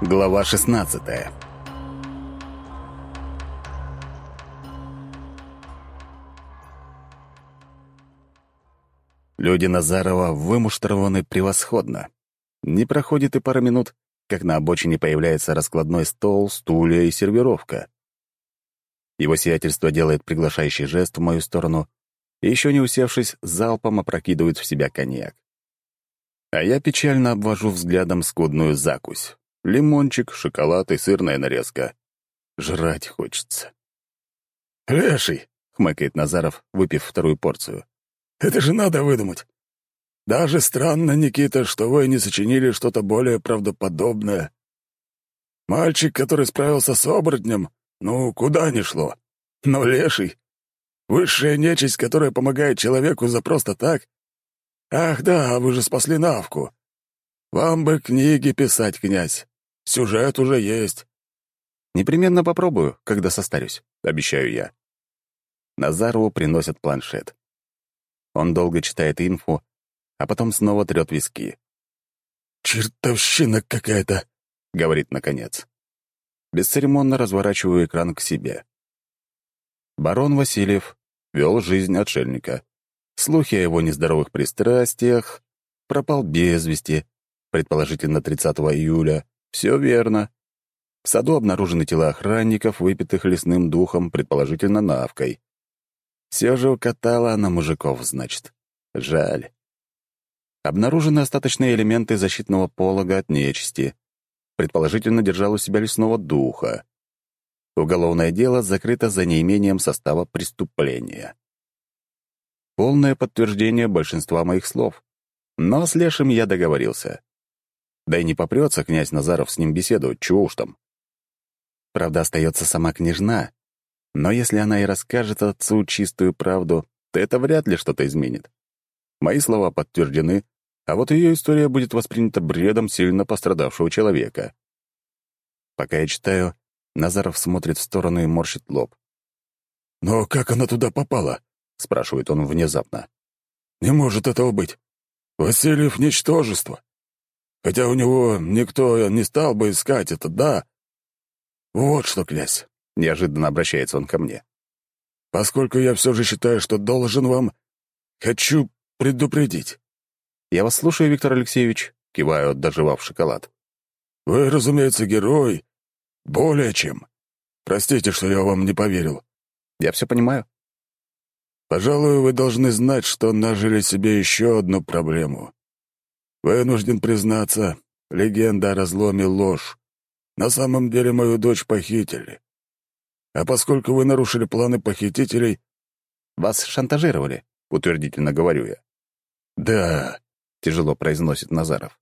Глава 16 Люди Назарова вымуштрованы превосходно. Не проходит и пара минут, как на обочине появляется раскладной стол, стулья и сервировка. Его сиятельство делает приглашающий жест в мою сторону и, еще не усевшись, залпом опрокидывает в себя коньяк. А я печально обвожу взглядом скудную закусь. Лимончик, шоколад и сырная нарезка. Жрать хочется. «Леший!» — хмыкает Назаров, выпив вторую порцию. «Это же надо выдумать. Даже странно, Никита, что вы не сочинили что-то более правдоподобное. Мальчик, который справился с оборотнем, ну, куда ни шло. Но леший — высшая нечисть, которая помогает человеку за просто так. Ах да, вы же спасли Навку. Вам бы книги писать, князь. Сюжет уже есть. Непременно попробую, когда состарюсь, обещаю я. Назарову приносят планшет. Он долго читает инфу, а потом снова трет виски. «Чертовщина какая-то», — говорит наконец. Бесцеремонно разворачиваю экран к себе. Барон Васильев вел жизнь отшельника. Слухи о его нездоровых пристрастиях пропал без вести, предположительно 30 июля, все верно. В саду обнаружены тела охранников, выпитых лесным духом, предположительно навкой. Все же укатала она мужиков, значит. Жаль. Обнаружены остаточные элементы защитного полога от нечисти. Предположительно, держал у себя лесного духа. Уголовное дело закрыто за неимением состава преступления. Полное подтверждение большинства моих слов. Но с Лешим я договорился. Да и не попрется князь Назаров с ним беседовать, чего уж там. Правда, остается сама княжна. Но если она и расскажет отцу чистую правду, то это вряд ли что-то изменит. Мои слова подтверждены, а вот ее история будет воспринята бредом сильно пострадавшего человека. Пока я читаю, Назаров смотрит в сторону и морщит лоб. «Но как она туда попала?» — спрашивает он внезапно. «Не может этого быть. Васильев — ничтожество. Хотя у него никто не стал бы искать это, да? Вот что, князь, — неожиданно обращается он ко мне. Поскольку я все же считаю, что должен вам, хочу предупредить. Я вас слушаю, Виктор Алексеевич, — киваю, доживав шоколад. Вы, разумеется, герой. Более чем. Простите, что я вам не поверил. Я все понимаю. Пожалуй, вы должны знать, что нажили себе еще одну проблему. Вынужден признаться, легенда о разломе — ложь. На самом деле мою дочь похитили. А поскольку вы нарушили планы похитителей... Вас шантажировали, — утвердительно говорю я. Да, — тяжело произносит Назаров.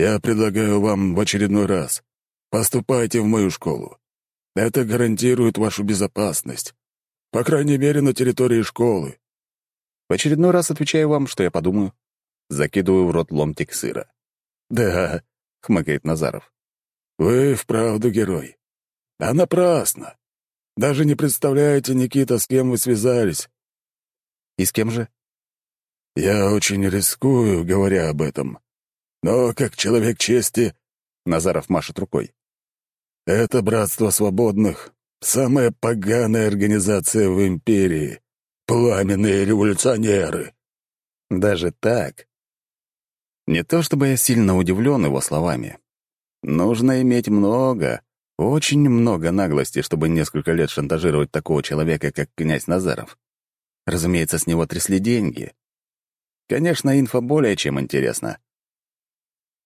Я предлагаю вам в очередной раз. Поступайте в мою школу. Это гарантирует вашу безопасность. По крайней мере, на территории школы. В очередной раз отвечаю вам, что я подумаю. Закидываю в рот ломтик сыра. «Да», — хмыкает Назаров. «Вы вправду герой. А напрасно. Даже не представляете, Никита, с кем вы связались». «И с кем же?» «Я очень рискую, говоря об этом. Но как человек чести...» — Назаров машет рукой. «Это Братство Свободных — самая поганая организация в империи. Пламенные революционеры». «Даже так?» Не то чтобы я сильно удивлен его словами. Нужно иметь много, очень много наглости, чтобы несколько лет шантажировать такого человека, как князь Назаров. Разумеется, с него трясли деньги. Конечно, инфа более чем интересна.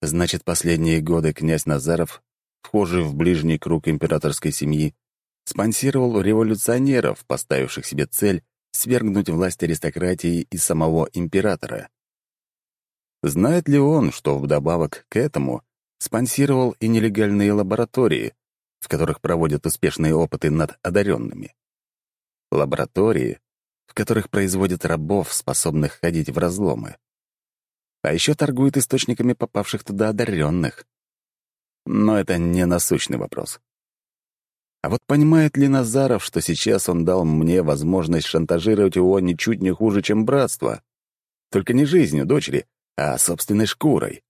Значит, последние годы князь Назаров, вхожий в ближний круг императорской семьи, спонсировал революционеров, поставивших себе цель свергнуть власть аристократии и самого императора. Знает ли он, что вдобавок к этому спонсировал и нелегальные лаборатории, в которых проводят успешные опыты над одаренными? Лаборатории, в которых производят рабов, способных ходить в разломы. А еще торгуют источниками попавших туда одаренных. Но это не насущный вопрос. А вот понимает ли Назаров, что сейчас он дал мне возможность шантажировать его ничуть не хуже, чем братство? Только не жизнью дочери, а собственной шкурой.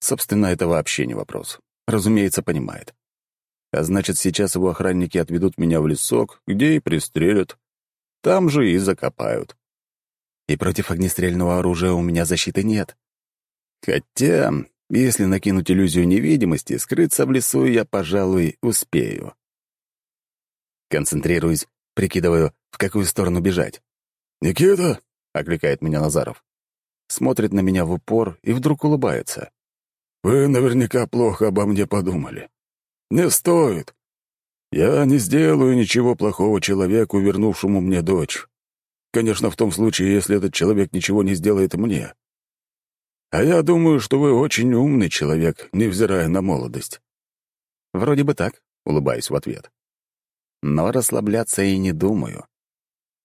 Собственно, это вообще не вопрос. разумеется, понимает. А значит, сейчас его охранники отведут меня в лесок, где и пристрелят. Там же и закопают. И против огнестрельного оружия у меня защиты нет. Хотя, если накинуть иллюзию невидимости, скрыться в лесу я, пожалуй, успею. Концентрируюсь, прикидываю, в какую сторону бежать. «Никита!» — окликает меня Назаров. Смотрит на меня в упор и вдруг улыбается. «Вы наверняка плохо обо мне подумали. Не стоит. Я не сделаю ничего плохого человеку, вернувшему мне дочь. Конечно, в том случае, если этот человек ничего не сделает мне. А я думаю, что вы очень умный человек, невзирая на молодость». «Вроде бы так», — улыбаюсь в ответ. Но расслабляться и не думаю.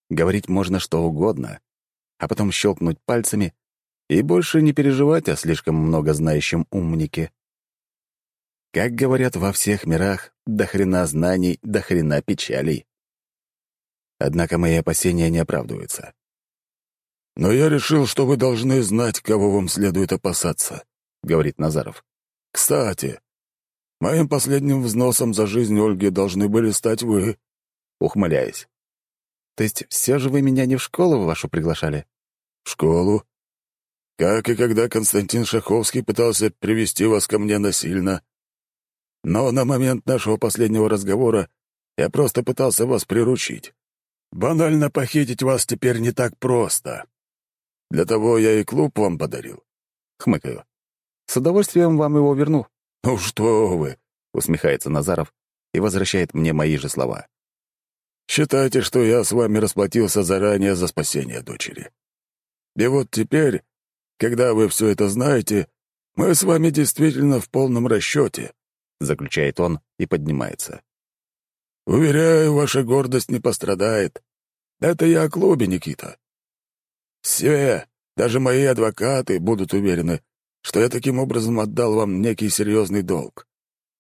Говорить можно что угодно, а потом щелкнуть пальцами и больше не переживать о слишком много знающем умнике. Как говорят во всех мирах, до хрена знаний, до хрена печалей. Однако мои опасения не оправдываются. «Но я решил, что вы должны знать, кого вам следует опасаться», — говорит Назаров. «Кстати, моим последним взносом за жизнь Ольги должны были стать вы», — ухмыляясь. «То есть все же вы меня не в школу вашу приглашали?» «В школу. Как и когда Константин Шаховский пытался привести вас ко мне насильно. Но на момент нашего последнего разговора я просто пытался вас приручить. Банально похитить вас теперь не так просто. Для того я и клуб вам подарил. Хмыкаю. С удовольствием вам его верну. Ну что вы, усмехается Назаров и возвращает мне мои же слова. Считайте, что я с вами расплатился заранее за спасение дочери. И вот теперь, когда вы все это знаете, мы с вами действительно в полном расчете. — заключает он и поднимается. «Уверяю, ваша гордость не пострадает. Это я о клубе, Никита. Все, даже мои адвокаты, будут уверены, что я таким образом отдал вам некий серьезный долг.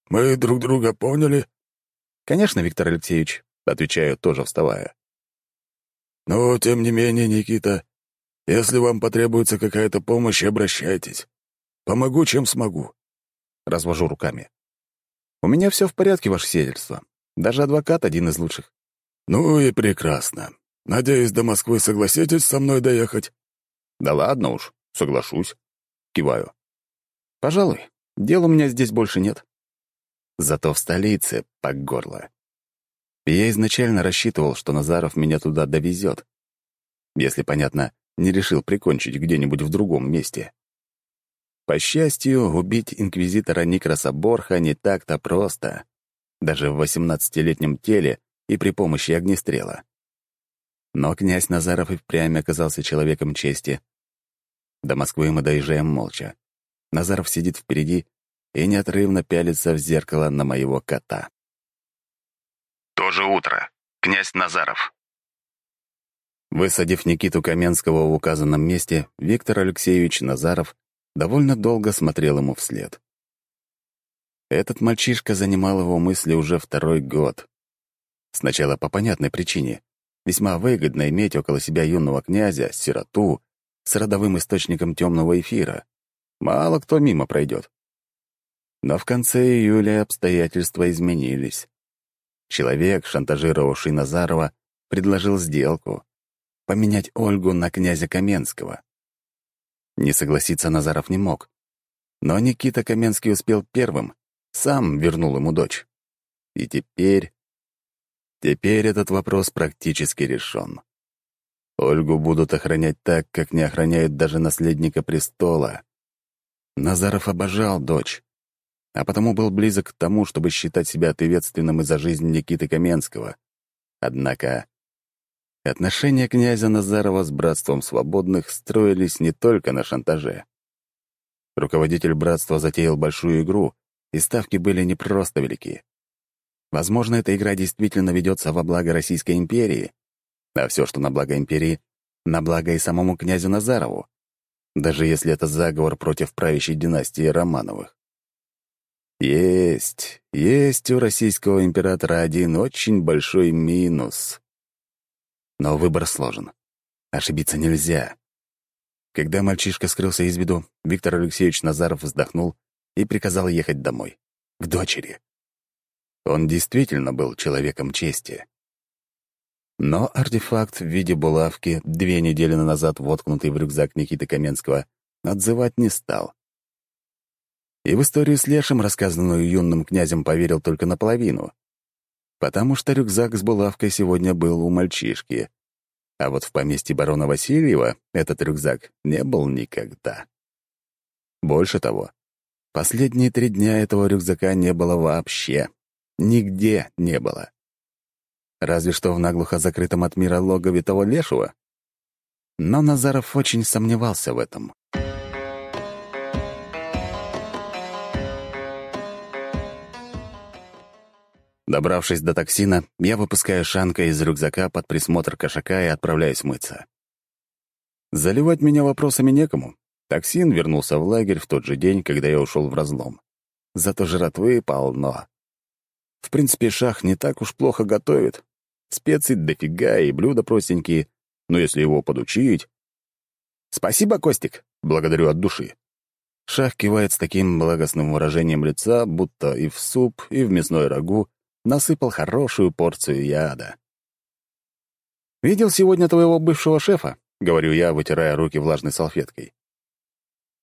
Мы друг друга поняли?» «Конечно, Виктор Алексеевич», — отвечаю, тоже вставая. «Но, тем не менее, Никита, если вам потребуется какая-то помощь, обращайтесь. Помогу, чем смогу». Развожу руками. «У меня все в порядке, ваше сельство. Даже адвокат один из лучших». «Ну и прекрасно. Надеюсь, до Москвы согласитесь со мной доехать?» «Да ладно уж, соглашусь». Киваю. «Пожалуй, дел у меня здесь больше нет. Зато в столице по горло. Я изначально рассчитывал, что Назаров меня туда довезет. Если, понятно, не решил прикончить где-нибудь в другом месте. По счастью, убить инквизитора Никроса Борха не так-то просто, даже в 18-летнем теле и при помощи огнестрела. Но князь Назаров и впрямь оказался человеком чести. До Москвы мы доезжаем молча. Назаров сидит впереди и неотрывно пялится в зеркало на моего кота. То же утро. Князь Назаров. Высадив Никиту Каменского в указанном месте, Виктор Алексеевич Назаров довольно долго смотрел ему вслед. Этот мальчишка занимал его мысли уже второй год. Сначала по понятной причине. Весьма выгодно иметь около себя юного князя, сироту, с родовым источником темного эфира. Мало кто мимо пройдет. Но в конце июля обстоятельства изменились. Человек, шантажировавший Назарова, предложил сделку — поменять Ольгу на князя Каменского. Не согласиться Назаров не мог. Но Никита Каменский успел первым, сам вернул ему дочь. И теперь... Теперь этот вопрос практически решен. Ольгу будут охранять так, как не охраняют даже наследника престола. Назаров обожал дочь, а потому был близок к тому, чтобы считать себя ответственным и за жизнь Никиты Каменского. Однако Отношения князя Назарова с Братством Свободных строились не только на шантаже. Руководитель братства затеял большую игру, и ставки были не просто велики. Возможно, эта игра действительно ведется во благо Российской империи, а все, что на благо империи, на благо и самому князю Назарову, даже если это заговор против правящей династии Романовых. Есть, есть у российского императора один очень большой минус. Но выбор сложен. Ошибиться нельзя. Когда мальчишка скрылся из виду, Виктор Алексеевич Назаров вздохнул и приказал ехать домой. к дочери. Он действительно был человеком чести. Но артефакт в виде булавки, две недели назад воткнутый в рюкзак Никиты Каменского, отзывать не стал. И в историю с Лешем, рассказанную юным князем, поверил только наполовину, потому что рюкзак с булавкой сегодня был у мальчишки, а вот в поместье барона Васильева этот рюкзак не был никогда. Больше того, последние три дня этого рюкзака не было вообще. Нигде не было. Разве что в наглухо закрытом от мира логове того лешего. Но Назаров очень сомневался в этом. Добравшись до токсина, я выпускаю Шанка из рюкзака под присмотр кошака и отправляюсь мыться. Заливать меня вопросами некому. Токсин вернулся в лагерь в тот же день, когда я ушел в разлом. Зато жратвы полно. В принципе, шах не так уж плохо готовит. Специй дофига и блюда простенькие, но если его подучить... «Спасибо, Костик!» — благодарю от души. Шах кивает с таким благостным выражением лица, будто и в суп, и в мясной рагу насыпал хорошую порцию яда. «Видел сегодня твоего бывшего шефа?» — говорю я, вытирая руки влажной салфеткой.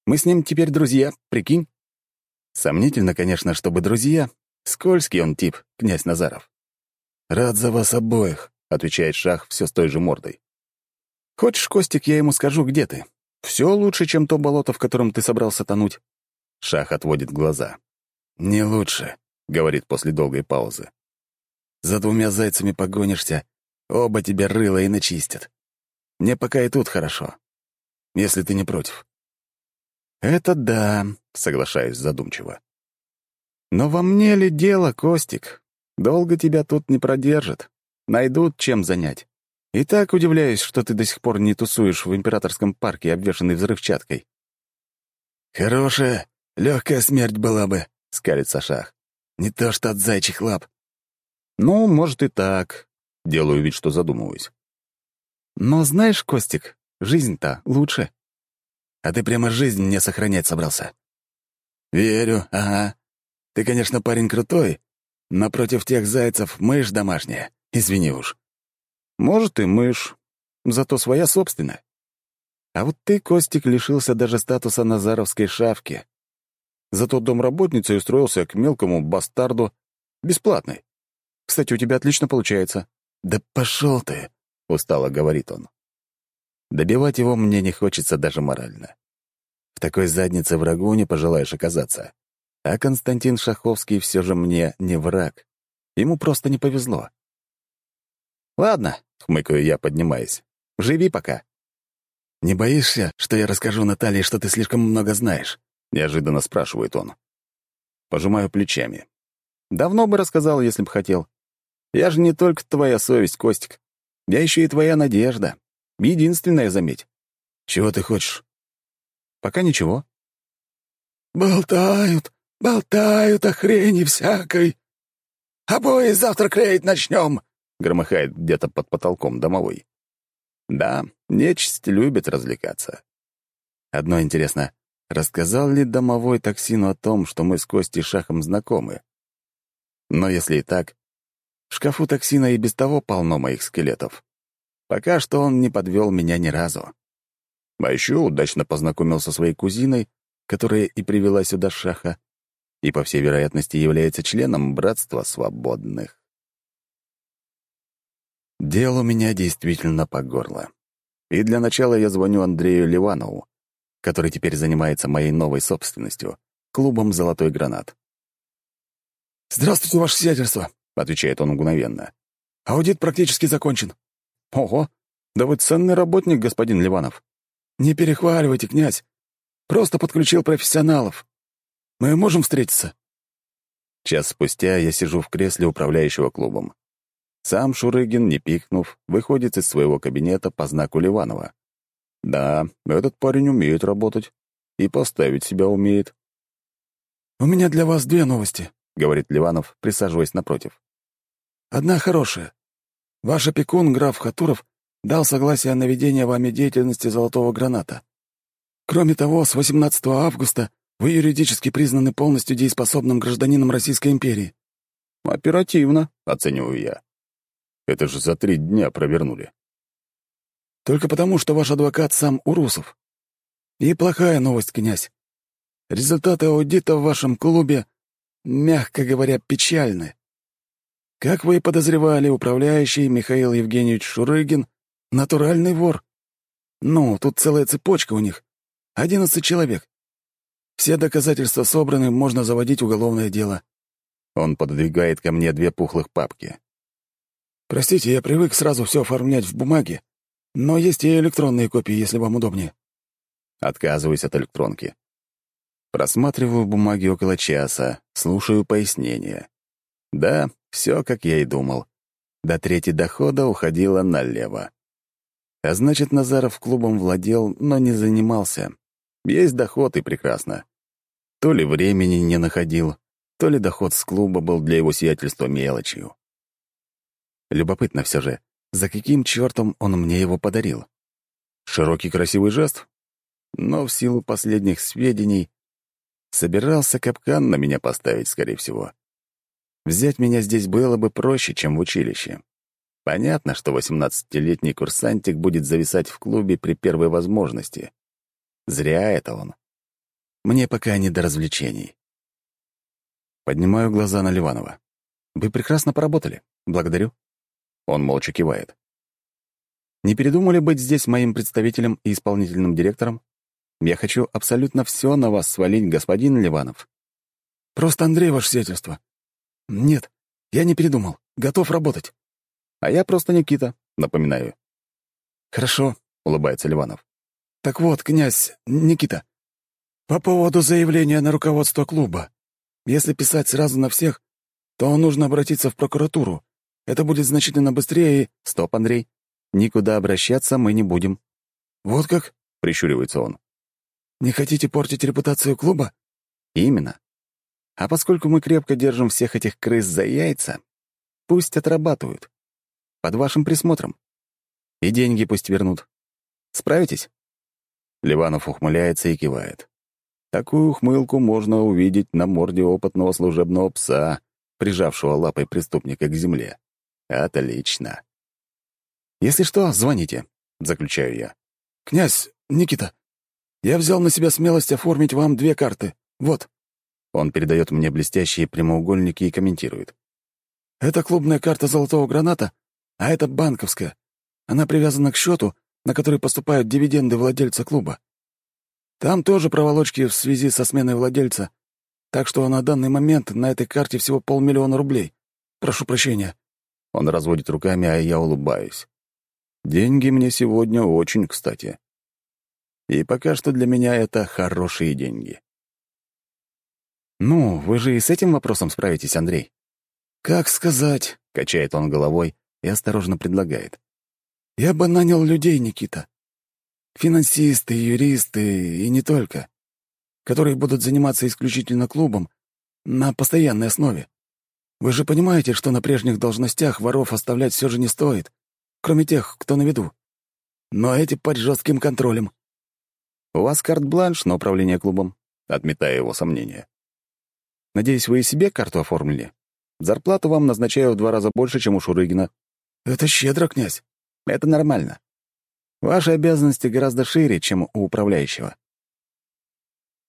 «Мы с ним теперь друзья, прикинь?» Сомнительно, конечно, чтобы друзья. Скользкий он тип, князь Назаров. «Рад за вас обоих», — отвечает Шах все с той же мордой. «Хочешь, Костик, я ему скажу, где ты? Все лучше, чем то болото, в котором ты собрался тонуть». Шах отводит глаза. «Не лучше», — говорит после долгой паузы. «За двумя зайцами погонишься, оба тебе рыло и начистят. Мне пока и тут хорошо, если ты не против». «Это да», — соглашаюсь задумчиво. «Но во мне ли дело, Костик? Долго тебя тут не продержат. Найдут чем занять. И так удивляюсь, что ты до сих пор не тусуешь в императорском парке, обвешанный взрывчаткой». «Хорошая, легкая смерть была бы», — скалится Шах. Не то что от зайчих лап. Ну, может и так. Делаю вид, что задумываюсь. Но знаешь, Костик, жизнь-то лучше. А ты прямо жизнь мне сохранять собрался. Верю, ага. Ты, конечно, парень крутой, но против тех зайцев мышь домашняя. Извини уж. Может, и мышь, зато своя собственная. А вот ты, Костик, лишился даже статуса назаровской шавки. Зато домработницей устроился к мелкому бастарду бесплатный. Кстати, у тебя отлично получается. «Да пошел ты!» — устало говорит он. Добивать его мне не хочется даже морально. В такой заднице врагу не пожелаешь оказаться. А Константин Шаховский все же мне не враг. Ему просто не повезло. «Ладно», — хмыкаю я, поднимаясь. «Живи пока». «Не боишься, что я расскажу Наталье, что ты слишком много знаешь?» — неожиданно спрашивает он. Пожимаю плечами. «Давно бы рассказал, если бы хотел. Я же не только твоя совесть, Костик. Я еще и твоя надежда. Единственная, заметь. Чего ты хочешь?» «Пока ничего». «Болтают, болтают о хрени всякой. Обои завтра клеить начнем», — громыхает где-то под потолком домовой. «Да, нечисть любит развлекаться. Одно интересно, Рассказал ли домовой токсину о том, что мы с Костей Шахом знакомы? Но если и так, в шкафу токсина и без того полно моих скелетов. Пока что он не подвел меня ни разу. А еще удачно познакомился со своей кузиной, которая и привела сюда Шаха, и, по всей вероятности, является членом Братства Свободных. Дел у меня действительно по горло. И для начала я звоню Андрею Ливанову, который теперь занимается моей новой собственностью — клубом «Золотой гранат». «Здравствуйте, ваше сиятельство», — отвечает он мгновенно. «Аудит практически закончен». «Ого! Да вы ценный работник, господин Ливанов». «Не перехваливайте, князь. Просто подключил профессионалов. Мы можем встретиться?» Час спустя я сижу в кресле управляющего клубом. Сам Шурыгин, не пикнув, выходит из своего кабинета по знаку Ливанова. Да, этот парень умеет работать. И поставить себя умеет. «У меня для вас две новости», — говорит Ливанов, присаживаясь напротив. «Одна хорошая. Ваш опекун, граф Хатуров, дал согласие на ведение вами деятельности «Золотого граната». Кроме того, с 18 августа Вы юридически признаны полностью дееспособным гражданином Российской империи». «Оперативно», — оцениваю я. Это же за три дня провернули. «Только потому, что ваш адвокат сам Урусов. И плохая новость, князь. Результаты аудита в вашем клубе, мягко говоря, печальны. Как вы и подозревали, управляющий Михаил Евгеньевич Шурыгин — натуральный вор. Ну, тут целая цепочка у них. Одиннадцать человек. Все доказательства собраны, можно заводить уголовное дело. Он пододвигает ко мне две пухлых папки. Простите, я привык сразу все оформлять в бумаге, но есть и электронные копии, если вам удобнее. Отказываюсь от электронки. Просматриваю бумаги около часа, слушаю пояснения. Да, все, как я и думал. До трети дохода уходило налево. А значит, Назаров клубом владел, но не занимался. Есть доход, и прекрасно. То ли времени не находил, то ли доход с клуба был для его сиятельства мелочью. Любопытно все же, за каким чертом он мне его подарил? Широкий красивый жест? Но в силу последних сведений собирался капкан на меня поставить, скорее всего. Взять меня здесь было бы проще, чем в училище. Понятно, что 18-летний курсантик будет зависать в клубе при первой возможности. Зря это он. Мне пока не до развлечений. Поднимаю глаза на Ливанова. «Вы прекрасно поработали. Благодарю». Он молча кивает. «Не передумали быть здесь моим представителем и исполнительным директором? Я хочу абсолютно все на вас свалить, господин Ливанов». «Просто Андрей, ваше сиятельство. Нет, я не передумал. Готов работать». «А я просто Никита», — напоминаю. «Хорошо», — улыбается Ливанов. «Так вот, князь Никита, по поводу заявления на руководство клуба. Если писать сразу на всех, то нужно обратиться в прокуратуру. Это будет значительно быстрее и...» «Стоп, Андрей. Никуда обращаться мы не будем». «Вот как?» — прищуривается он. «Не хотите портить репутацию клуба?» «Именно. А поскольку мы крепко держим всех этих крыс за яйца, пусть отрабатывают. Под вашим присмотром. И деньги пусть вернут. Справитесь?» Ливанов ухмыляется и кивает. Такую ухмылку можно увидеть на морде опытного служебного пса, прижавшего лапой преступника к земле. Отлично. «Если что, звоните», — заключаю я. «Князь, Никита, я взял на себя смелость оформить вам две карты. Вот». Он передает мне блестящие прямоугольники и комментирует. «Это клубная карта золотого граната, а это банковская. Она привязана к счету, на который поступают дивиденды владельца клуба. Там тоже проволочки в связи со сменой владельца, так что на данный момент на этой карте всего полмиллиона рублей. Прошу прощения». Он разводит руками, а я улыбаюсь. Деньги мне сегодня очень кстати. И пока что для меня это хорошие деньги. «Ну, вы же и с этим вопросом справитесь, Андрей». «Как сказать?» — качает он головой и осторожно предлагает. «Я бы нанял людей, Никита. Финансисты, юристы и не только, которые будут заниматься исключительно клубом на постоянной основе. Вы же понимаете, что на прежних должностях воров оставлять все же не стоит, кроме тех, кто на виду. Но эти под жестким контролем. У вас карт-бланш на управление клубом, отметая его сомнения. Надеюсь, вы и себе карту оформили? Зарплату вам назначаю в два раза больше, чем у Шурыгина. Это щедро, князь. Это нормально. Ваши обязанности гораздо шире, чем у управляющего.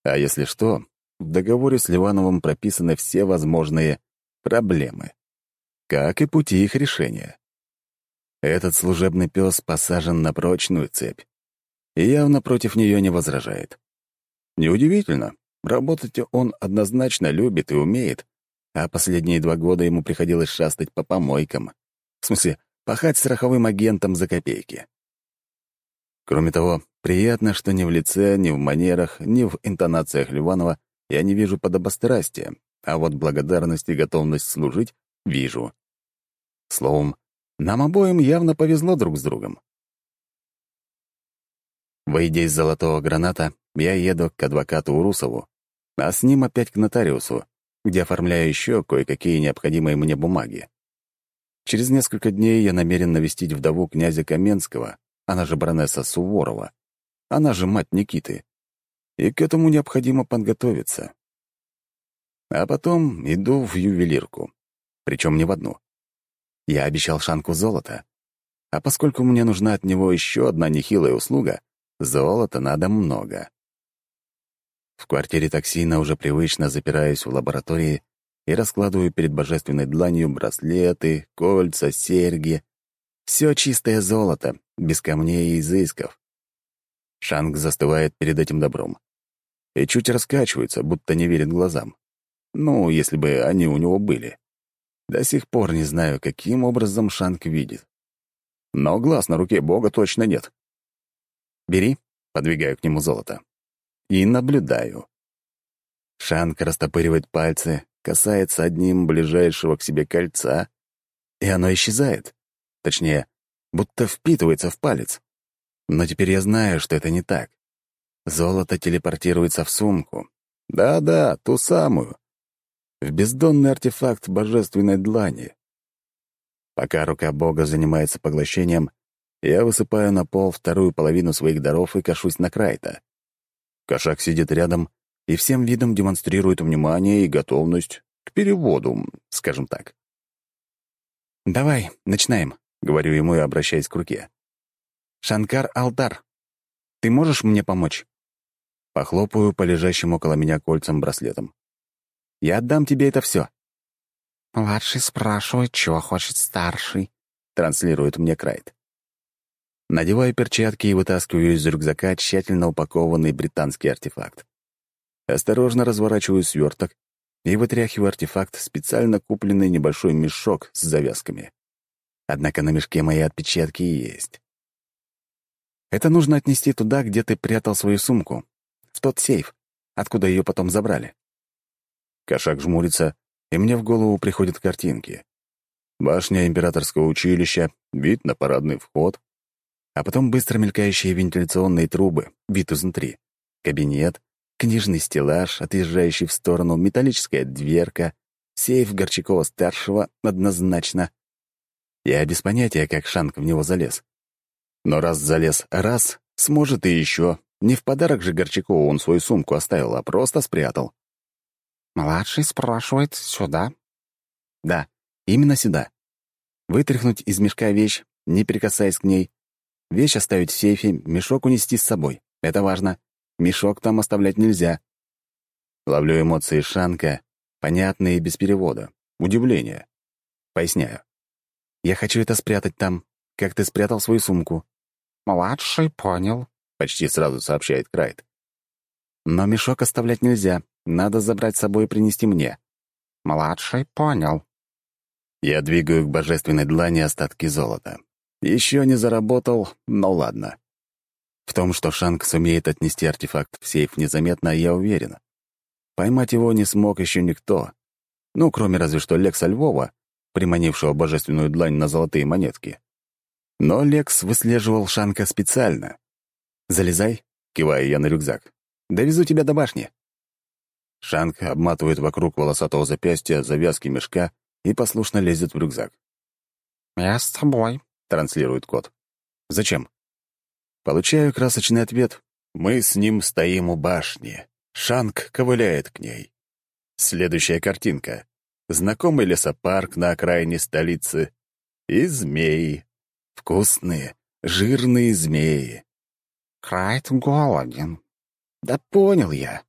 А если что, в договоре с Ливановым прописаны все возможные проблемы, как и пути их решения. Этот служебный пес посажен на прочную цепь и явно против нее не возражает. Неудивительно, работать он однозначно любит и умеет, а последние два года ему приходилось шастать по помойкам. В смысле, пахать страховым агентом за копейки. Кроме того, приятно, что ни в лице, ни в манерах, ни в интонациях Ливанова я не вижу подобострастия, а вот благодарность и готовность служить вижу. Словом, нам обоим явно повезло друг с другом. Выйдя из золотого граната, я еду к адвокату Урусову, а с ним опять к нотариусу, где оформляю еще кое-какие необходимые мне бумаги. Через несколько дней я намерен навестить вдову князя Каменского, она же баронесса Суворова, она же мать Никиты. и к этому необходимо подготовиться. А потом иду в ювелирку, причем не в одну. Я обещал Шанку золото, а поскольку мне нужна от него еще одна нехилая услуга, золота надо много. В квартире токсина уже привычно запираюсь в лаборатории и раскладываю перед божественной дланью браслеты, кольца, серьги. Все чистое золото, без камней и изысков. Шанг застывает перед этим добром и чуть раскачивается, будто не верит глазам. Ну, если бы они у него были. До сих пор не знаю, каким образом Шанг видит. Но глаз на руке Бога точно нет. «Бери», — подвигаю к нему золото. И наблюдаю. Шанг растопыривает пальцы, касается одним ближайшего к себе кольца, и оно исчезает. Точнее, будто впитывается в палец. Но теперь я знаю, что это не так. Золото телепортируется в сумку. Да-да, ту самую. В бездонный артефакт божественной длани. Пока рука Бога занимается поглощением, я высыпаю на пол вторую половину своих даров и кашусь на Крайта. Кошак сидит рядом и всем видом демонстрирует внимание и готовность к переводу, скажем так. «Давай, начинаем», — говорю ему и обращаясь к руке. «Шанкар Алтар, ты можешь мне помочь?» Похлопаю по лежащему около меня кольцам браслетом. «Я отдам тебе это все. «Младший спрашивает, чего хочет старший», — транслирует мне Крайт. Надеваю перчатки и вытаскиваю из рюкзака тщательно упакованный британский артефакт. Осторожно разворачиваю сверток и вытряхиваю артефакт в специально купленный небольшой мешок с завязками. Однако на мешке мои отпечатки есть. Это нужно отнести туда, где ты прятал свою сумку, в тот сейф, откуда ее потом забрали. Кошак жмурится, и мне в голову приходят картинки. Башня императорского училища, вид на парадный вход, а потом быстро мелькающие вентиляционные трубы, вид изнутри, кабинет, книжный стеллаж, отъезжающий в сторону, металлическая дверка, сейф Горчакова-старшего однозначно. Я без понятия, как Шанк в него залез. Но раз залез раз, сможет и еще. Не в подарок же Горчакову он свою сумку оставил, а просто спрятал. «Младший спрашивает сюда?» «Да, именно сюда. Вытряхнуть из мешка вещь, не прикасаясь к ней. Вещь оставить в сейфе, мешок унести с собой. Это важно. Мешок там оставлять нельзя». Ловлю эмоции Шанка, понятные без перевода. Удивление. Поясняю. «Я хочу это спрятать там, как ты спрятал свою сумку». «Младший понял», — почти сразу сообщает Крайт. «Но мешок оставлять нельзя. Надо забрать с собой и принести мне». «Младший понял». Я двигаю к божественной длани остатки золота. Еще не заработал, но ладно. В том, что Шанг сумеет отнести артефакт в сейф незаметно, я уверен. Поймать его не смог еще никто. Ну, кроме разве что Лекса Львова, приманившего божественную длань на золотые монетки. Но Лекс выслеживал Шанка специально. «Залезай», — киваю я на рюкзак. «Довезу тебя до башни». Шанк обматывает вокруг волосатого запястья завязки мешка и послушно лезет в рюкзак. «Я с тобой», — транслирует кот. «Зачем?» Получаю красочный ответ. Мы с ним стоим у башни. Шанк ковыляет к ней. Следующая картинка. Знакомый лесопарк на окраине столицы. И змеи. Вкусные, жирные змеи. Крайт голоден. Да понял я.